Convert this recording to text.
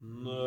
No.